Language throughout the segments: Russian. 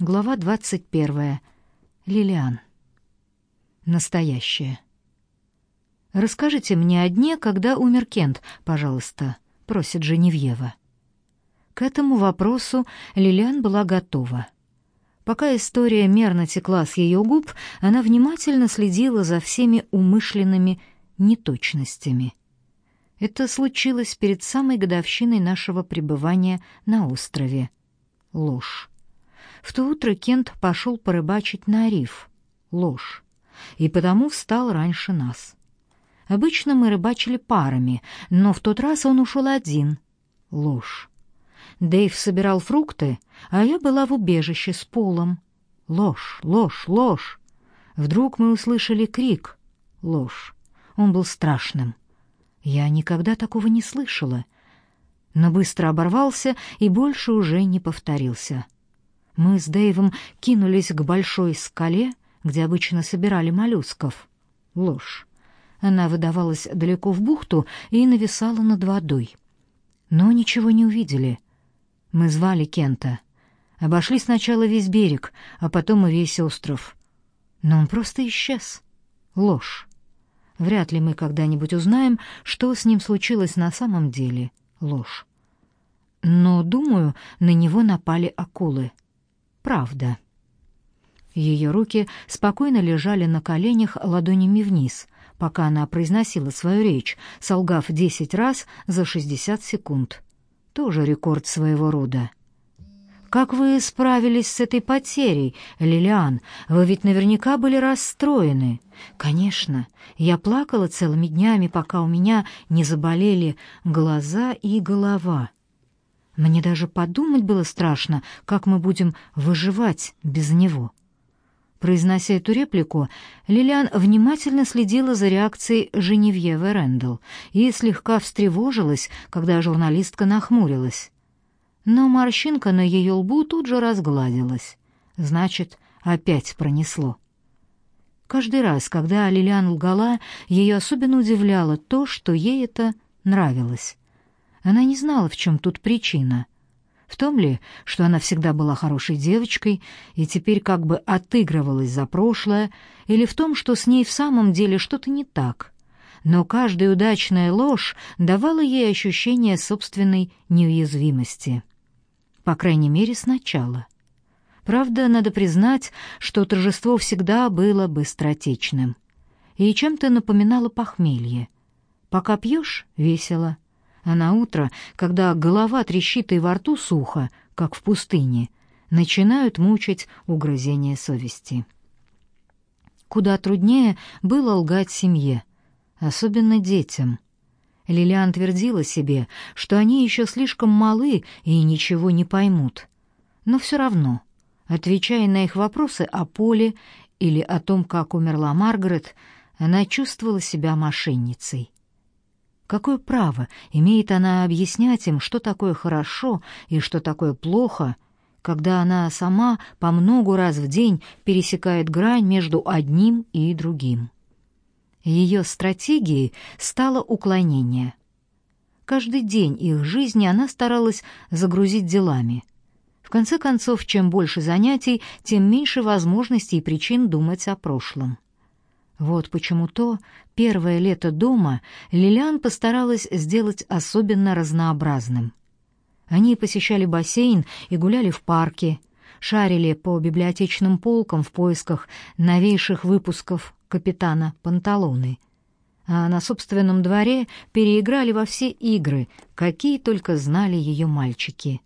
Глава 21. Лилиан. Настоящее. «Расскажите мне о дне, когда умер Кент, пожалуйста», — просит Женевьева. К этому вопросу Лилиан была готова. Пока история мерно текла с ее губ, она внимательно следила за всеми умышленными неточностями. Это случилось перед самой годовщиной нашего пребывания на острове. Ложь. В то утро Кент пошел порыбачить на риф. Ложь. И потому встал раньше нас. Обычно мы рыбачили парами, но в тот раз он ушел один. Ложь. Дэйв собирал фрукты, а я была в убежище с Полом. Ложь, ложь, ложь. Вдруг мы услышали крик. Ложь. Он был страшным. Я никогда такого не слышала. Но быстро оборвался и больше уже не повторился. Мы с Дэйвом кинулись к большой скале, где обычно собирали моллюсков. Ложь. Она выдавалась далеко в бухту и нависала над водой. Но ничего не увидели. Мы звали Кента. Обошли сначала весь берег, а потом и весь остров. Но он просто исчез. Ложь. Вряд ли мы когда-нибудь узнаем, что с ним случилось на самом деле. Ложь. Но, думаю, на него напали акулы правда. Ее руки спокойно лежали на коленях ладонями вниз, пока она произносила свою речь, солгав десять раз за шестьдесят секунд. Тоже рекорд своего рода. «Как вы справились с этой потерей, Лилиан? Вы ведь наверняка были расстроены». «Конечно. Я плакала целыми днями, пока у меня не заболели глаза и голова». Мне даже подумать было страшно, как мы будем выживать без него. Произнося эту реплику, Лилиан внимательно следила за реакцией Женевьевы Рэндалл и слегка встревожилась, когда журналистка нахмурилась. Но морщинка на ее лбу тут же разгладилась. Значит, опять пронесло. Каждый раз, когда Лилиан лгала, ее особенно удивляло то, что ей это нравилось. Она не знала, в чем тут причина. В том ли, что она всегда была хорошей девочкой и теперь как бы отыгрывалась за прошлое, или в том, что с ней в самом деле что-то не так. Но каждая удачная ложь давала ей ощущение собственной неуязвимости. По крайней мере, сначала. Правда, надо признать, что торжество всегда было быстротечным. И чем-то напоминало похмелье. Пока пьешь — весело, а на утро, когда голова трещит и во рту сухо, как в пустыне, начинают мучить угрызения совести. Куда труднее было лгать семье, особенно детям. Лилиан твердила себе, что они еще слишком малы и ничего не поймут. Но все равно, отвечая на их вопросы о Поле или о том, как умерла Маргарет, она чувствовала себя мошенницей. Какое право имеет она объяснять им, что такое хорошо и что такое плохо, когда она сама по многу раз в день пересекает грань между одним и другим? Ее стратегией стало уклонение. Каждый день их жизни она старалась загрузить делами. В конце концов, чем больше занятий, тем меньше возможностей и причин думать о прошлом. Вот почему то первое лето дома Лилиан постаралась сделать особенно разнообразным. Они посещали бассейн и гуляли в парке, шарили по библиотечным полкам в поисках новейших выпусков «Капитана Панталоны», а на собственном дворе переиграли во все игры, какие только знали ее мальчики.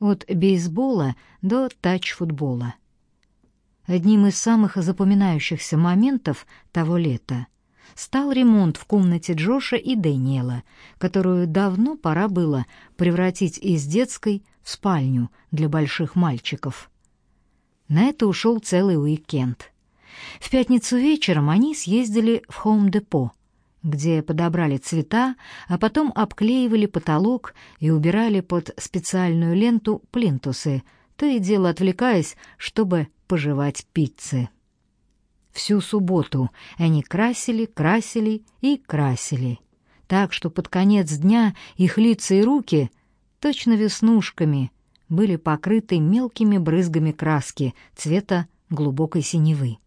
От бейсбола до тач-футбола. Одним из самых запоминающихся моментов того лета стал ремонт в комнате Джоша и Дэниела, которую давно пора было превратить из детской в спальню для больших мальчиков. На это ушел целый уикенд. В пятницу вечером они съездили в Хоум-депо, где подобрали цвета, а потом обклеивали потолок и убирали под специальную ленту плинтусы, то и дело отвлекаясь, чтобы пожевать пиццы. Всю субботу они красили, красили и красили, так что под конец дня их лица и руки, точно веснушками, были покрыты мелкими брызгами краски цвета глубокой синевы.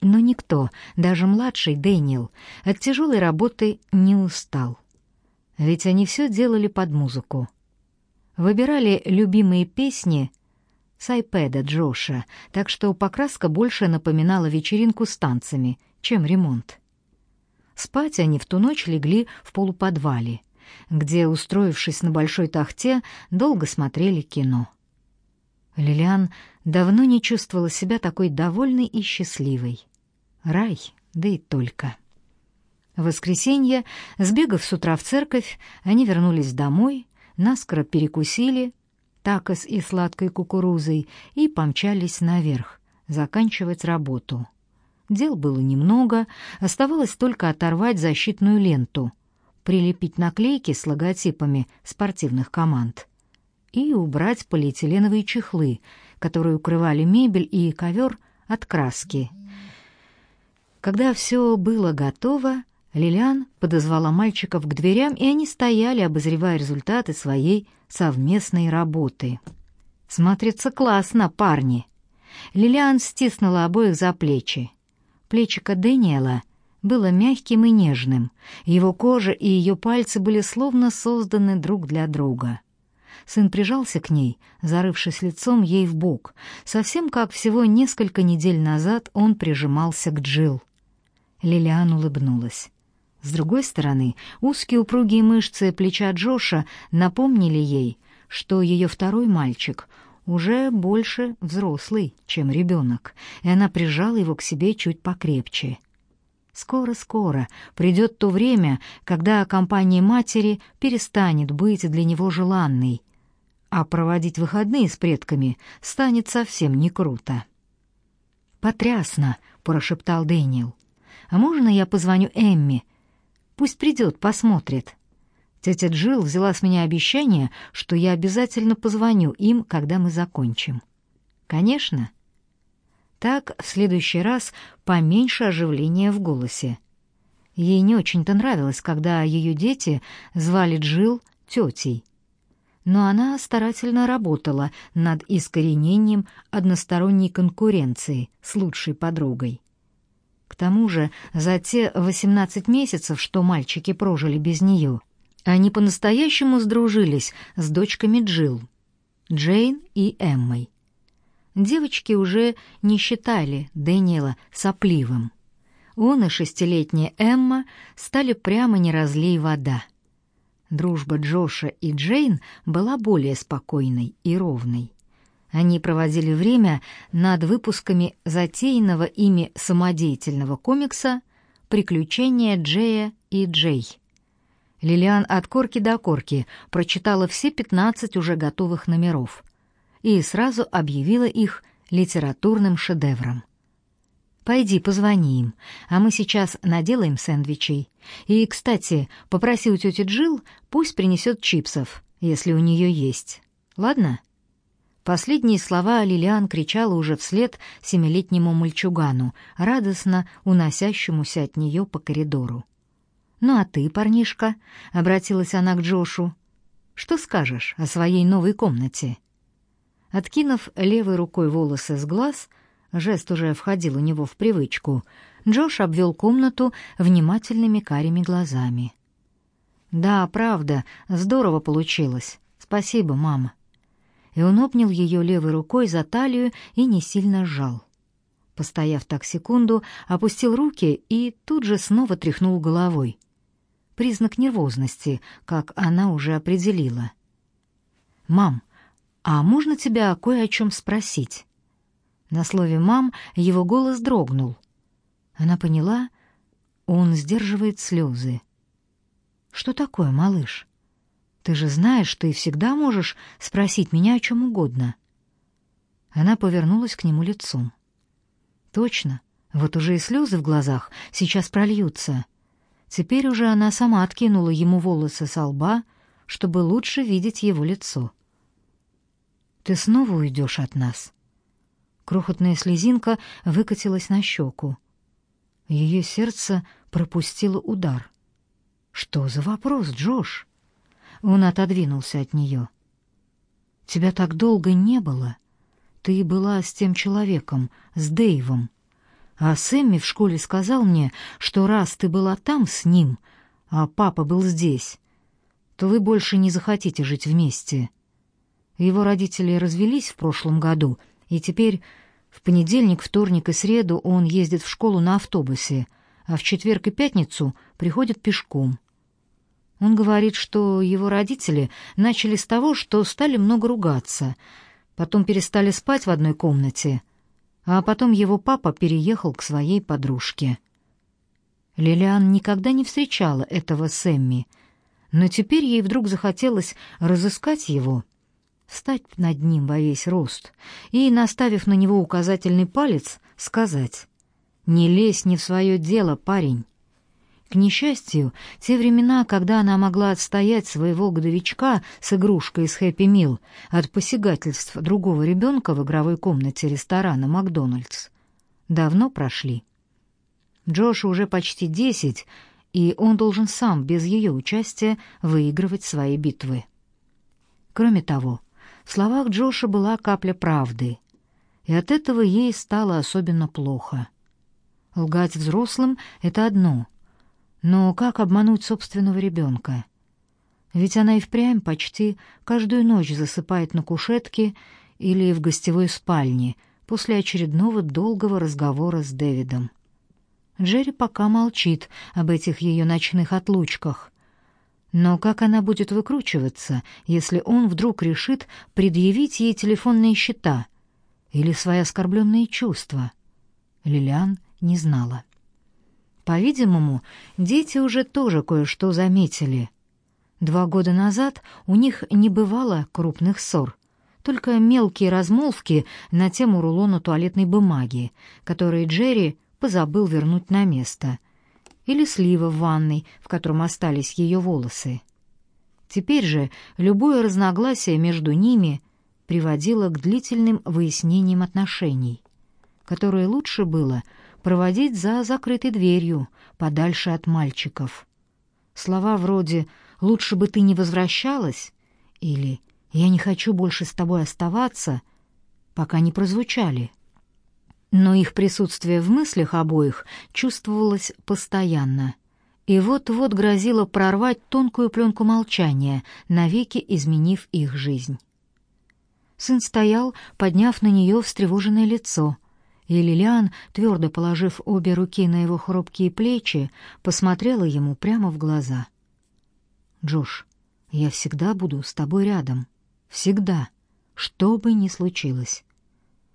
Но никто, даже младший Дэниел, от тяжелой работы не устал. Ведь они все делали под музыку. Выбирали любимые песни с айпэда Джоша, так что покраска больше напоминала вечеринку с танцами, чем ремонт. Спать они в ту ночь легли в полуподвале, где, устроившись на большой тахте, долго смотрели кино. Лилиан давно не чувствовала себя такой довольной и счастливой. Рай, да и только. В воскресенье, сбегав с утра в церковь, они вернулись домой, наскоро перекусили такос и сладкой кукурузой и помчались наверх, заканчивать работу. Дел было немного, оставалось только оторвать защитную ленту, прилепить наклейки с логотипами спортивных команд и убрать полиэтиленовые чехлы, которые укрывали мебель и ковер от краски. Когда все было готово, Лилиан подозвала мальчиков к дверям, и они стояли, обозревая результаты своей совместной работы. «Смотрится классно, парни!» Лилиан стиснула обоих за плечи. Плечико Дэниела было мягким и нежным, его кожа и ее пальцы были словно созданы друг для друга. Сын прижался к ней, зарывшись лицом ей в бок, совсем как всего несколько недель назад он прижимался к Джил. Лилиан улыбнулась. С другой стороны, узкие упругие мышцы плеча Джоша напомнили ей, что ее второй мальчик уже больше взрослый, чем ребенок, и она прижала его к себе чуть покрепче. Скоро-скоро придет то время, когда компания матери перестанет быть для него желанной, а проводить выходные с предками станет совсем не круто. «Потрясно!» — прошептал Дэниел. «А можно я позвоню Эмми?» Пусть придет, посмотрит. Тетя Джилл взяла с меня обещание, что я обязательно позвоню им, когда мы закончим. Конечно. Так в следующий раз поменьше оживления в голосе. Ей не очень-то нравилось, когда ее дети звали Джилл тетей. Но она старательно работала над искоренением односторонней конкуренции с лучшей подругой. К тому же, за те 18 месяцев, что мальчики прожили без нее, они по-настоящему сдружились с дочками Джилл, Джейн и Эммой. Девочки уже не считали Дэниела сопливым. Он и шестилетняя Эмма стали прямо не разлей вода. Дружба Джоша и Джейн была более спокойной и ровной. Они проводили время над выпусками затеянного ими самодеятельного комикса «Приключения Джея и Джей». Лилиан от корки до корки прочитала все 15 уже готовых номеров и сразу объявила их литературным шедевром. «Пойди, позвони им, а мы сейчас наделаем сэндвичей. И, кстати, попроси у тети Джил, пусть принесет чипсов, если у нее есть. Ладно?» Последние слова Лилиан кричала уже вслед семилетнему мальчугану, радостно уносящемуся от нее по коридору. «Ну а ты, парнишка?» — обратилась она к Джошу. «Что скажешь о своей новой комнате?» Откинув левой рукой волосы с глаз, жест уже входил у него в привычку, Джош обвел комнату внимательными карими глазами. «Да, правда, здорово получилось. Спасибо, мама» и он обнял ее левой рукой за талию и не сильно сжал. Постояв так секунду, опустил руки и тут же снова тряхнул головой. Признак нервозности, как она уже определила. «Мам, а можно тебя кое о чем спросить?» На слове «мам» его голос дрогнул. Она поняла, он сдерживает слезы. «Что такое, малыш?» Ты же знаешь, ты всегда можешь спросить меня о чем угодно. Она повернулась к нему лицом. Точно. Вот уже и слезы в глазах сейчас прольются. Теперь уже она сама откинула ему волосы со лба, чтобы лучше видеть его лицо. Ты снова уйдешь от нас. Крохотная слезинка выкатилась на щеку. Ее сердце пропустило удар. Что за вопрос, Джош? Он отодвинулся от нее. Тебя так долго не было. Ты была с тем человеком, с Дэйвом. А Сэмми в школе сказал мне, что раз ты была там с ним, а папа был здесь, то вы больше не захотите жить вместе. Его родители развелись в прошлом году, и теперь в понедельник, вторник и среду он ездит в школу на автобусе, а в четверг и пятницу приходит пешком. Он говорит, что его родители начали с того, что стали много ругаться, потом перестали спать в одной комнате, а потом его папа переехал к своей подружке. Лилиан никогда не встречала этого Сэмми, но теперь ей вдруг захотелось разыскать его, встать над ним во весь рост и, наставив на него указательный палец, сказать «Не лезь не в свое дело, парень». К несчастью, те времена, когда она могла отстоять своего годовичка с игрушкой из Хэппи Мил от посягательств другого ребенка в игровой комнате ресторана «Макдональдс», давно прошли. Джошу уже почти десять, и он должен сам, без ее участия, выигрывать свои битвы. Кроме того, в словах Джоша была капля правды, и от этого ей стало особенно плохо. Лгать взрослым — это одно — но как обмануть собственного ребенка? Ведь она и впрямь почти каждую ночь засыпает на кушетке или в гостевой спальне после очередного долгого разговора с Дэвидом. Джерри пока молчит об этих ее ночных отлучках. Но как она будет выкручиваться, если он вдруг решит предъявить ей телефонные счета или свои оскорбленные чувства? Лилиан не знала. По-видимому, дети уже тоже кое-что заметили. Два года назад у них не бывало крупных ссор, только мелкие размолвки на тему рулона туалетной бумаги, которые Джерри позабыл вернуть на место, или слива в ванной, в котором остались ее волосы. Теперь же любое разногласие между ними приводило к длительным выяснениям отношений, которые лучше было — проводить за закрытой дверью, подальше от мальчиков. Слова вроде «лучше бы ты не возвращалась» или «я не хочу больше с тобой оставаться» пока не прозвучали. Но их присутствие в мыслях обоих чувствовалось постоянно. И вот-вот грозило прорвать тонкую пленку молчания, навеки изменив их жизнь. Сын стоял, подняв на нее встревоженное лицо — и Лилиан, твердо положив обе руки на его хрупкие плечи, посмотрела ему прямо в глаза. «Джош, я всегда буду с тобой рядом. Всегда, что бы ни случилось.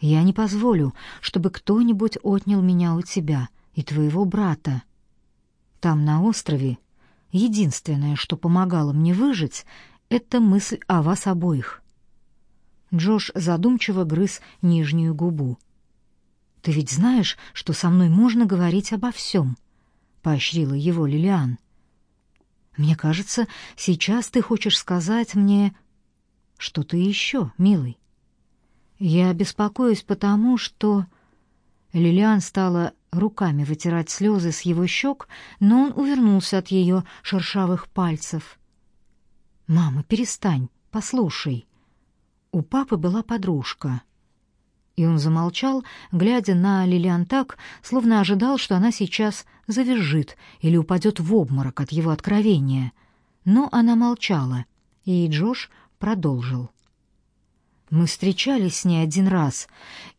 Я не позволю, чтобы кто-нибудь отнял меня у тебя и твоего брата. Там, на острове, единственное, что помогало мне выжить, это мысль о вас обоих». Джош задумчиво грыз нижнюю губу. Ты ведь знаешь, что со мной можно говорить обо всем», — поощрила его Лилиан. «Мне кажется, сейчас ты хочешь сказать мне что-то еще, милый. Я беспокоюсь потому, что...» Лилиан стала руками вытирать слезы с его щек, но он увернулся от ее шершавых пальцев. «Мама, перестань, послушай. У папы была подружка». И он замолчал, глядя на Лилиан так, словно ожидал, что она сейчас завизжит или упадет в обморок от его откровения. Но она молчала, и Джош продолжил. «Мы встречались с ней один раз,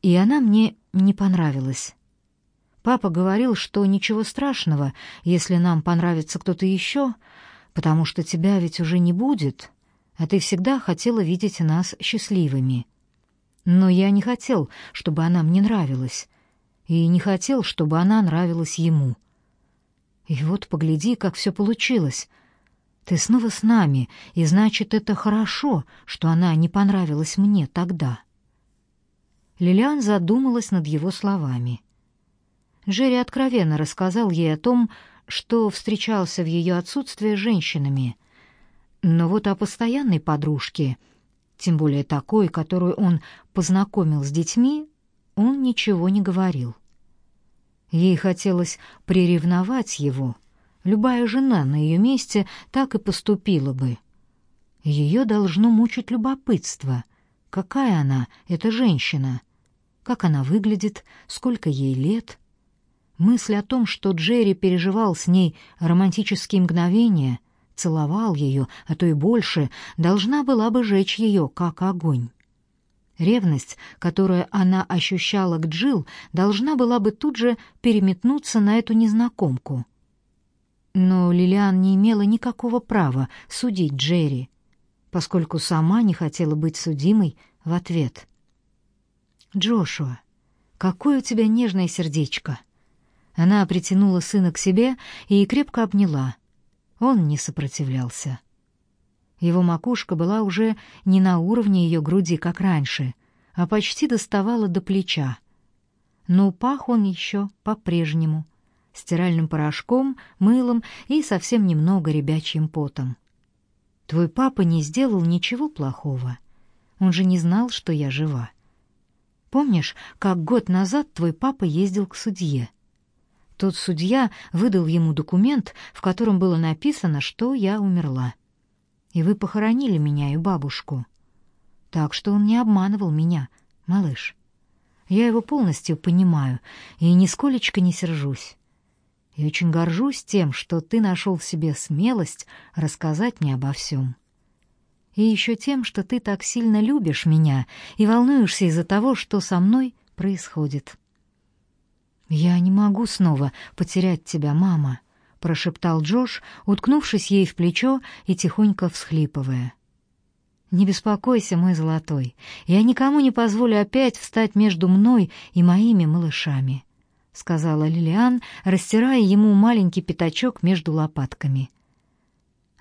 и она мне не понравилась. Папа говорил, что ничего страшного, если нам понравится кто-то еще, потому что тебя ведь уже не будет, а ты всегда хотела видеть нас счастливыми». Но я не хотел, чтобы она мне нравилась, и не хотел, чтобы она нравилась ему. И вот погляди, как все получилось. Ты снова с нами, и значит, это хорошо, что она не понравилась мне тогда. Лилиан задумалась над его словами. Джерри откровенно рассказал ей о том, что встречался в ее отсутствие женщинами. Но вот о постоянной подружке — тем более такой, которую он познакомил с детьми, он ничего не говорил. Ей хотелось приревновать его. Любая жена на ее месте так и поступила бы. Ее должно мучить любопытство. какая она, эта женщина, как она выглядит, сколько ей лет. Мысль о том, что Джерри переживал с ней романтические мгновения, целовал ее, а то и больше, должна была бы жечь ее, как огонь. Ревность, которую она ощущала к Джил, должна была бы тут же переметнуться на эту незнакомку. Но Лилиан не имела никакого права судить Джерри, поскольку сама не хотела быть судимой в ответ. «Джошуа, какое у тебя нежное сердечко!» Она притянула сына к себе и крепко обняла. Он не сопротивлялся. Его макушка была уже не на уровне ее груди, как раньше, а почти доставала до плеча. Но пах он еще по-прежнему, стиральным порошком, мылом и совсем немного ребячьим потом. Твой папа не сделал ничего плохого. Он же не знал, что я жива. Помнишь, как год назад твой папа ездил к судье? Тот судья выдал ему документ, в котором было написано, что я умерла. И вы похоронили меня и бабушку. Так что он не обманывал меня, малыш. Я его полностью понимаю и нисколечко не сержусь. И очень горжусь тем, что ты нашел в себе смелость рассказать мне обо всем. И еще тем, что ты так сильно любишь меня и волнуешься из-за того, что со мной происходит. «Я не могу снова потерять тебя, мама», — прошептал Джош, уткнувшись ей в плечо и тихонько всхлипывая. «Не беспокойся, мой золотой, я никому не позволю опять встать между мной и моими малышами», — сказала Лилиан, растирая ему маленький пятачок между лопатками.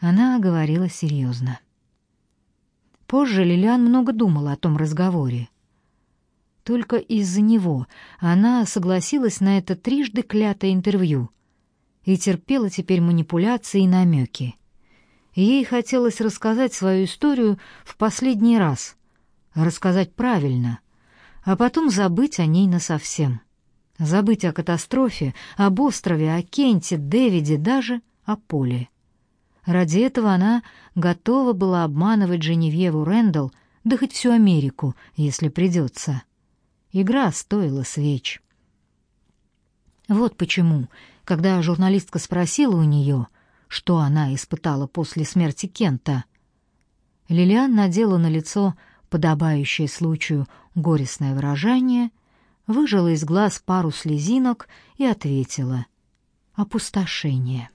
Она говорила серьезно. Позже Лилиан много думала о том разговоре. Только из-за него она согласилась на это трижды клятое интервью и терпела теперь манипуляции и намеки. Ей хотелось рассказать свою историю в последний раз, рассказать правильно, а потом забыть о ней насовсем. Забыть о катастрофе, об острове, о Кенте, Дэвиде, даже о Поле. Ради этого она готова была обманывать Женевьеву Рэндалл, да хоть всю Америку, если придется. Игра стоила свеч. Вот почему, когда журналистка спросила у нее, что она испытала после смерти Кента, Лилиан надела на лицо подобающее случаю горестное выражение, выжила из глаз пару слезинок и ответила: "Опустошение".